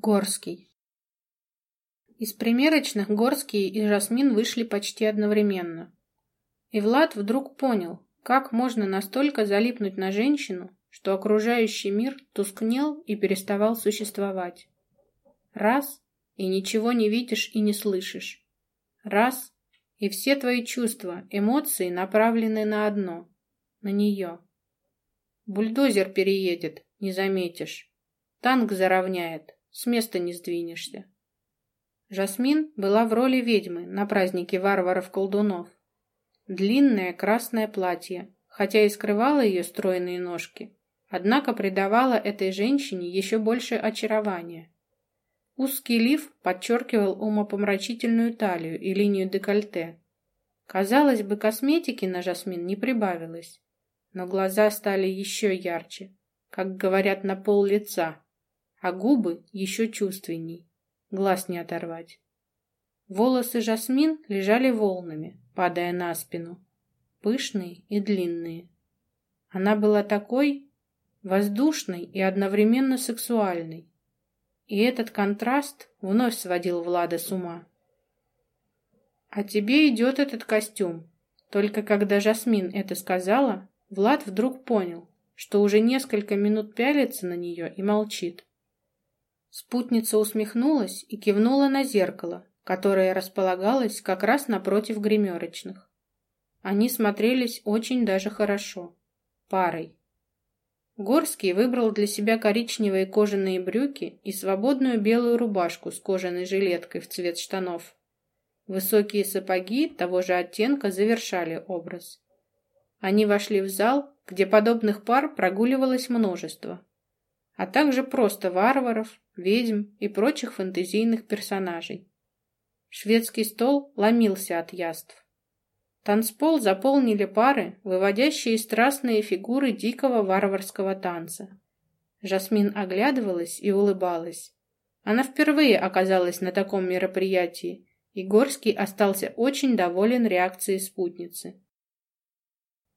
Горский. Из примерочных Горский и Жасмин вышли почти одновременно. И Влад вдруг понял, как можно настолько залипнуть на женщину, что окружающий мир тускнел и переставал существовать. Раз — и ничего не видишь и не слышишь. Раз — и все твои чувства, эмоции направлены на одно — на нее. Бульдозер переедет, не заметишь. Танк заровняет, с места не сдвинешься. Жасмин была в роли ведьмы на празднике варваров-колдунов. Длинное красное платье, хотя и скрывало ее стройные ножки, однако придавало этой женщине еще больше очарования. Узкий лиф подчеркивал умопомрачительную талию и линию декольте. Казалось бы, косметики на Жасмин не прибавилось, но глаза стали еще ярче, как говорят, на пол лица а губы еще чувственней, глаз не оторвать. Волосы Жасмин лежали волнами, падая на спину, пышные и длинные. Она была такой воздушной и одновременно сексуальной. И этот контраст вновь сводил Влада с ума. «А тебе идет этот костюм». Только когда Жасмин это сказала, Влад вдруг понял, что уже несколько минут пялится на нее и молчит. Спутница усмехнулась и кивнула на зеркало, которое располагалось как раз напротив гримерочных. Они смотрелись очень даже хорошо. Парой. Горский выбрал для себя коричневые кожаные брюки и свободную белую рубашку с кожаной жилеткой в цвет штанов. Высокие сапоги того же оттенка завершали образ. Они вошли в зал, где подобных пар прогуливалось множество, а также просто варваров, ведьм и прочих фэнтезийных персонажей. Шведский стол ломился от яств. Танцпол заполнили пары, выводящие страстные фигуры дикого варварского танца. Жасмин оглядывалась и улыбалась. Она впервые оказалась на таком мероприятии, и Горский остался очень доволен реакцией спутницы.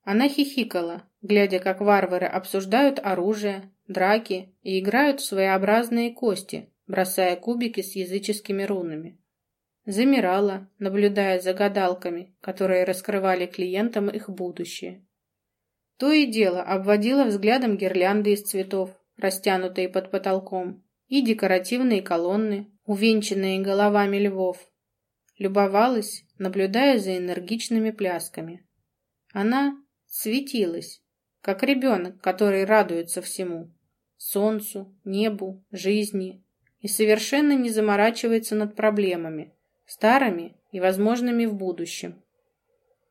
Она хихикала, глядя, как варвары обсуждают оружие, драки и играют в своеобразные кости, бросая кубики с языческими рунами. Замирала, наблюдая за гадалками, которые раскрывали клиентам их будущее. То и дело обводила взглядом гирлянды из цветов, растянутые под потолком, и декоративные колонны, увенчанные головами львов. Любовалась, наблюдая за энергичными плясками. Она светилась, как ребенок, который радуется всему солнцу, небу, жизни и совершенно не заморачивается над проблемами, старыми и возможными в будущем.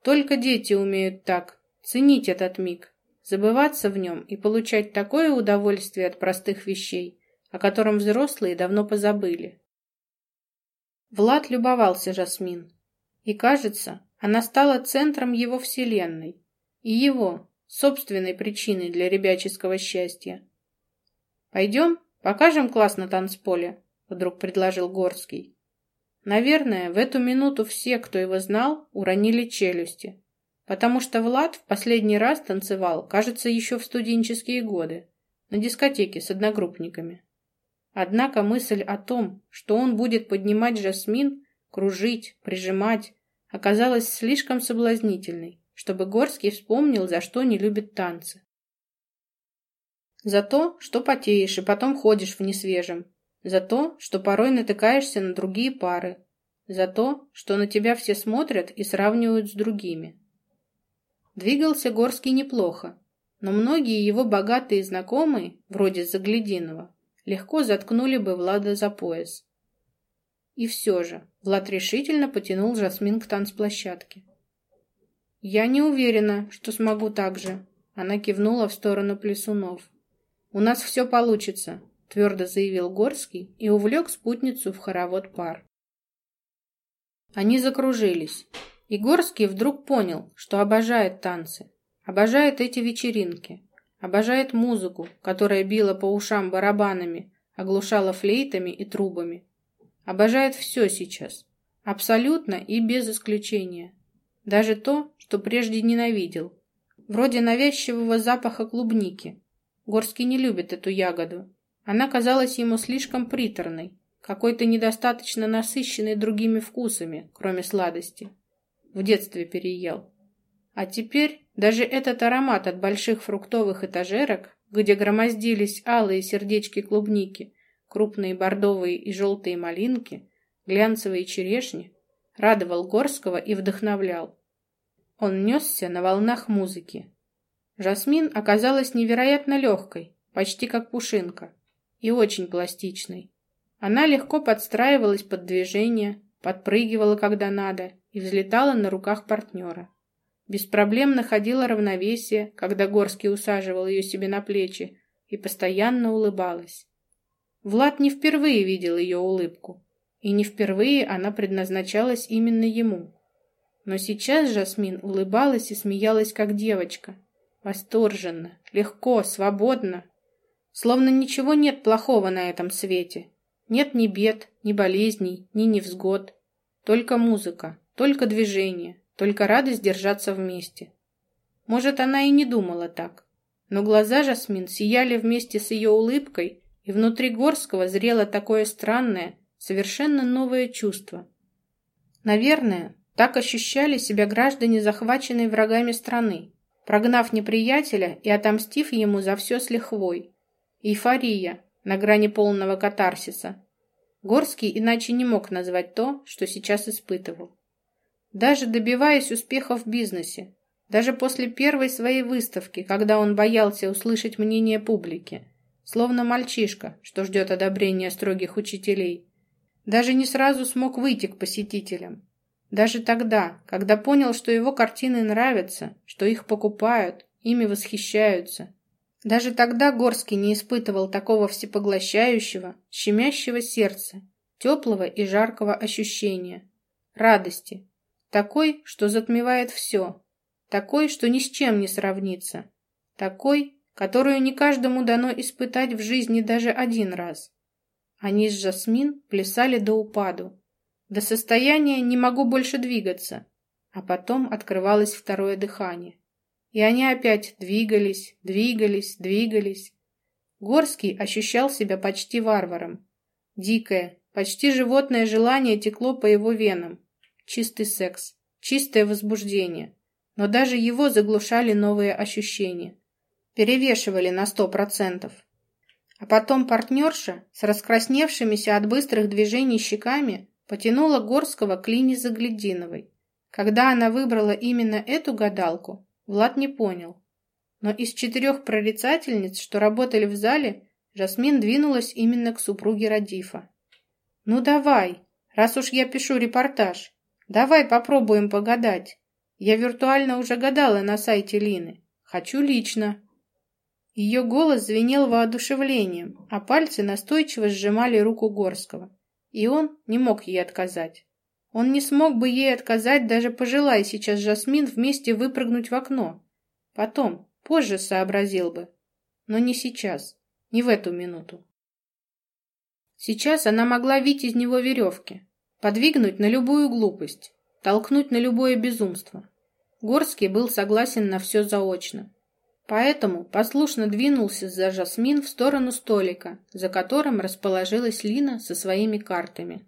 Только дети умеют так ценить этот миг, забываться в нем и получать такое удовольствие от простых вещей, о котором взрослые давно позабыли. Влад любовался Жасмин, и, кажется, она стала центром его вселенной и его, собственной причиной для ребяческого счастья. «Пойдем, покажем класс на танцполе», — вдруг предложил Горский. Наверное, в эту минуту все, кто его знал, уронили челюсти, потому что Влад в последний раз танцевал, кажется, еще в студенческие годы, на дискотеке с одногруппниками. Однако мысль о том, что он будет поднимать Жасмин, кружить, прижимать, оказалась слишком соблазнительной, чтобы Горский вспомнил, за что не любит танцы. За то, что потеешь и потом ходишь в несвежем. За то, что порой натыкаешься на другие пары. За то, что на тебя все смотрят и сравнивают с другими. Двигался Горский неплохо, но многие его богатые знакомые, вроде Заглядинова, легко заткнули бы Влада за пояс. И все же Влад решительно потянул Жасмин к танцплощадке. «Я не уверена, что смогу так же», — она кивнула в сторону плесунов. «У нас все получится», — твердо заявил Горский и увлек спутницу в хоровод пар. Они закружились, и Горский вдруг понял, что обожает танцы, обожает эти вечеринки, обожает музыку, которая била по ушам барабанами, оглушала флейтами и трубами. Обожает все сейчас, абсолютно и без исключения. Даже то, что прежде ненавидел, вроде навязчивого запаха клубники, Горский не любит эту ягоду. Она казалась ему слишком приторной, какой-то недостаточно насыщенной другими вкусами, кроме сладости. В детстве переел. А теперь даже этот аромат от больших фруктовых этажерок, где громоздились алые сердечки клубники, крупные бордовые и желтые малинки, глянцевые черешни, радовал Горского и вдохновлял. Он несся на волнах музыки. Жасмин оказалась невероятно легкой, почти как пушинка, и очень пластичной. Она легко подстраивалась под движение, подпрыгивала, когда надо, и взлетала на руках партнера. Без проблем находила равновесие, когда Горский усаживал ее себе на плечи, и постоянно улыбалась. Влад не впервые видел ее улыбку, и не впервые она предназначалась именно ему. Но сейчас Жасмин улыбалась и смеялась, как девочка. Восторженно, легко, свободно. Словно ничего нет плохого на этом свете. Нет ни бед, ни болезней, ни невзгод. Только музыка, только движение, только радость держаться вместе. Может, она и не думала так. Но глаза Жасмин сияли вместе с ее улыбкой, и внутри Горского зрело такое странное, совершенно новое чувство. Наверное, так ощущали себя граждане, захваченные врагами страны, прогнав неприятеля и отомстив ему за все с лихвой. Эйфория, на грани полного катарсиса. Горский иначе не мог назвать то, что сейчас испытывал. Даже добиваясь успеха в бизнесе, даже после первой своей выставки, когда он боялся услышать мнение публики, словно мальчишка, что ждет одобрения строгих учителей, даже не сразу смог выйти к посетителям. Даже тогда, когда понял, что его картины нравятся, что их покупают, ими восхищаются, даже тогда Горский не испытывал такого всепоглощающего, щемящего сердца, теплого и жаркого ощущения, радости, такой, что затмевает все, такой, что ни с чем не сравнится, такой, которую не каждому дано испытать в жизни даже один раз. Они с Жасмин плясали до упаду, до состояния «не могу больше двигаться», а потом открывалось второе дыхание. И они опять двигались, двигались, двигались. Горский ощущал себя почти варваром. Дикое, почти животное желание текло по его венам. Чистый секс, чистое возбуждение. Но даже его заглушали новые ощущения. Перевешивали на сто процентов. А потом партнерша с раскрасневшимися от быстрых движений щеками потянула Горского к Лине Заглядиновой. Когда она выбрала именно эту гадалку, Влад не понял. Но из четырех прорицательниц, что работали в зале, Жасмин двинулась именно к супруге Радифа. «Ну давай, раз уж я пишу репортаж, давай попробуем погадать. Я виртуально уже гадала на сайте Лины. Хочу лично». Ее голос звенел воодушевлением, а пальцы настойчиво сжимали руку Горского. И он не мог ей отказать. Он не смог бы ей отказать, даже пожелая сейчас Жасмин вместе выпрыгнуть в окно. Потом, позже сообразил бы. Но не сейчас, не в эту минуту. Сейчас она могла вить из него веревки, подвигнуть на любую глупость, толкнуть на любое безумство. Горский был согласен на все заочно. Поэтому послушно двинулся за Жасмин в сторону столика, за которым расположилась Лина со своими картами.